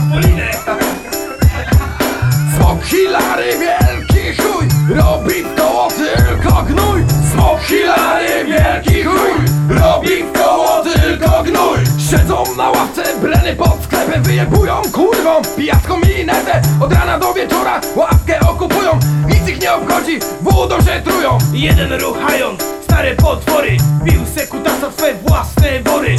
trampolinę Smok Hilary, wielki chuj Robi w koło tylko gnój. Smok Hilary, wielki chuj Robi w koło tylko gnój. Siedzą na ławce, breny pod sklepem Wyjebują kurwą, pijacką i netę Od rana do wieczora ławkę okupują. Nic ich nie obchodzi, wódą się trują. Jeden ruchając stare potwory. Bił se kutasa swe własne wory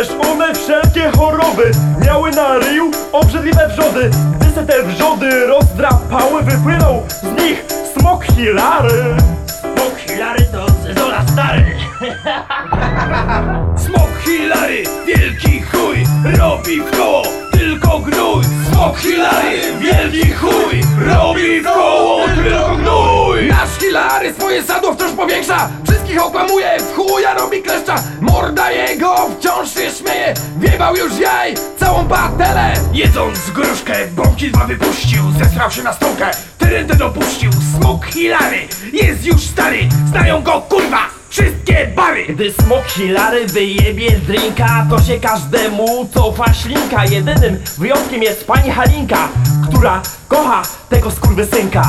Też one wszelkie choroby. Miały na ryju obrzydliwe wrzody. Gdy se te wrzody rozdrapały Wypłynął z nich smok Hilary. Smok Hilary to Zezola stary. Smok Hilary, wielki chuj Robi w koło tylko gnój. Smok Hilary, wielki chuj Robi w koło tylko gnój. Nasz Hilary swoje sadło wciąż powiększa Wszystkich okłamuje, w chuja robi kleszcza. Morda jego wciąż się śmieje Wiebał już jaj, całą patelę Jedząc gruszkę, bąki dwa wypuścił. Zesrał się na stołkę, terentę dopuścił. Smok Hilary jest już stary. Znają go kurwa wszystkie bary. Gdy smok Hilary wyjebie drinka To się każdemu cofa ślinka. Jedynym wyjątkiem jest pani Halinka Która kocha tego skurwysynka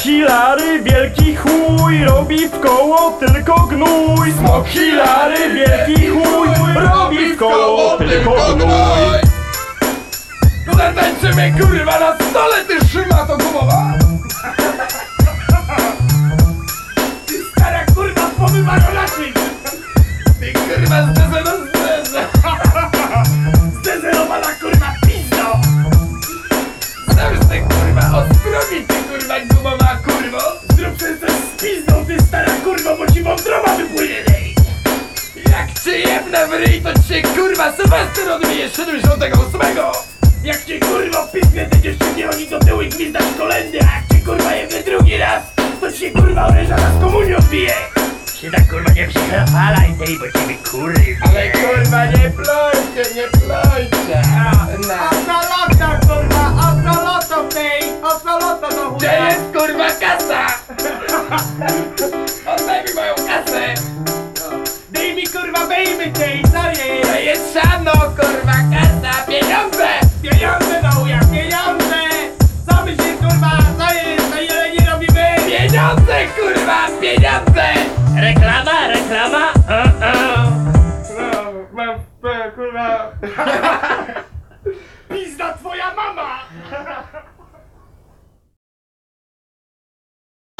Hilary, wielki chuj Robi w koło tylko gnój. Smok Hilary, wielki chuj Robi w koło tylko gnój. Zatańczymy kurwa na stole, ty szmato gumowa. Ty stara kurwa pomywano naczyń Ty kurwa zdezę na zdezę Zdezerowana kurwa pizdo. Ty kurwa ostrogi, ty kurwa gumowa kurwa Bo ci wątroba wypłynie. Nej Jak jebnę w ryj, to cię kurwa Sylwester odbije 78 Jak cię kurwa pismie te dziewczyny chodzi do tyłu i gwizdać kolendy A jak cię kurwa jebie drugi raz To ci kurwa oręża z komunii odbije. Się tak kurwa nie przychapalaj tej, bo ciebie kurwa. Ale kurwa nie plojcie, nie plojcie. Na Ocelota, kurwa, Mi moją kasę Dej mi kurwa bejmy tej, jest? To jest siano kurwa kasa, pieniądze Pieniądze do chuja, pieniądze! Co my się kurwa, co jest, to ile nie robimy? Pieniądze kurwa, pieniądze Reklama, reklama,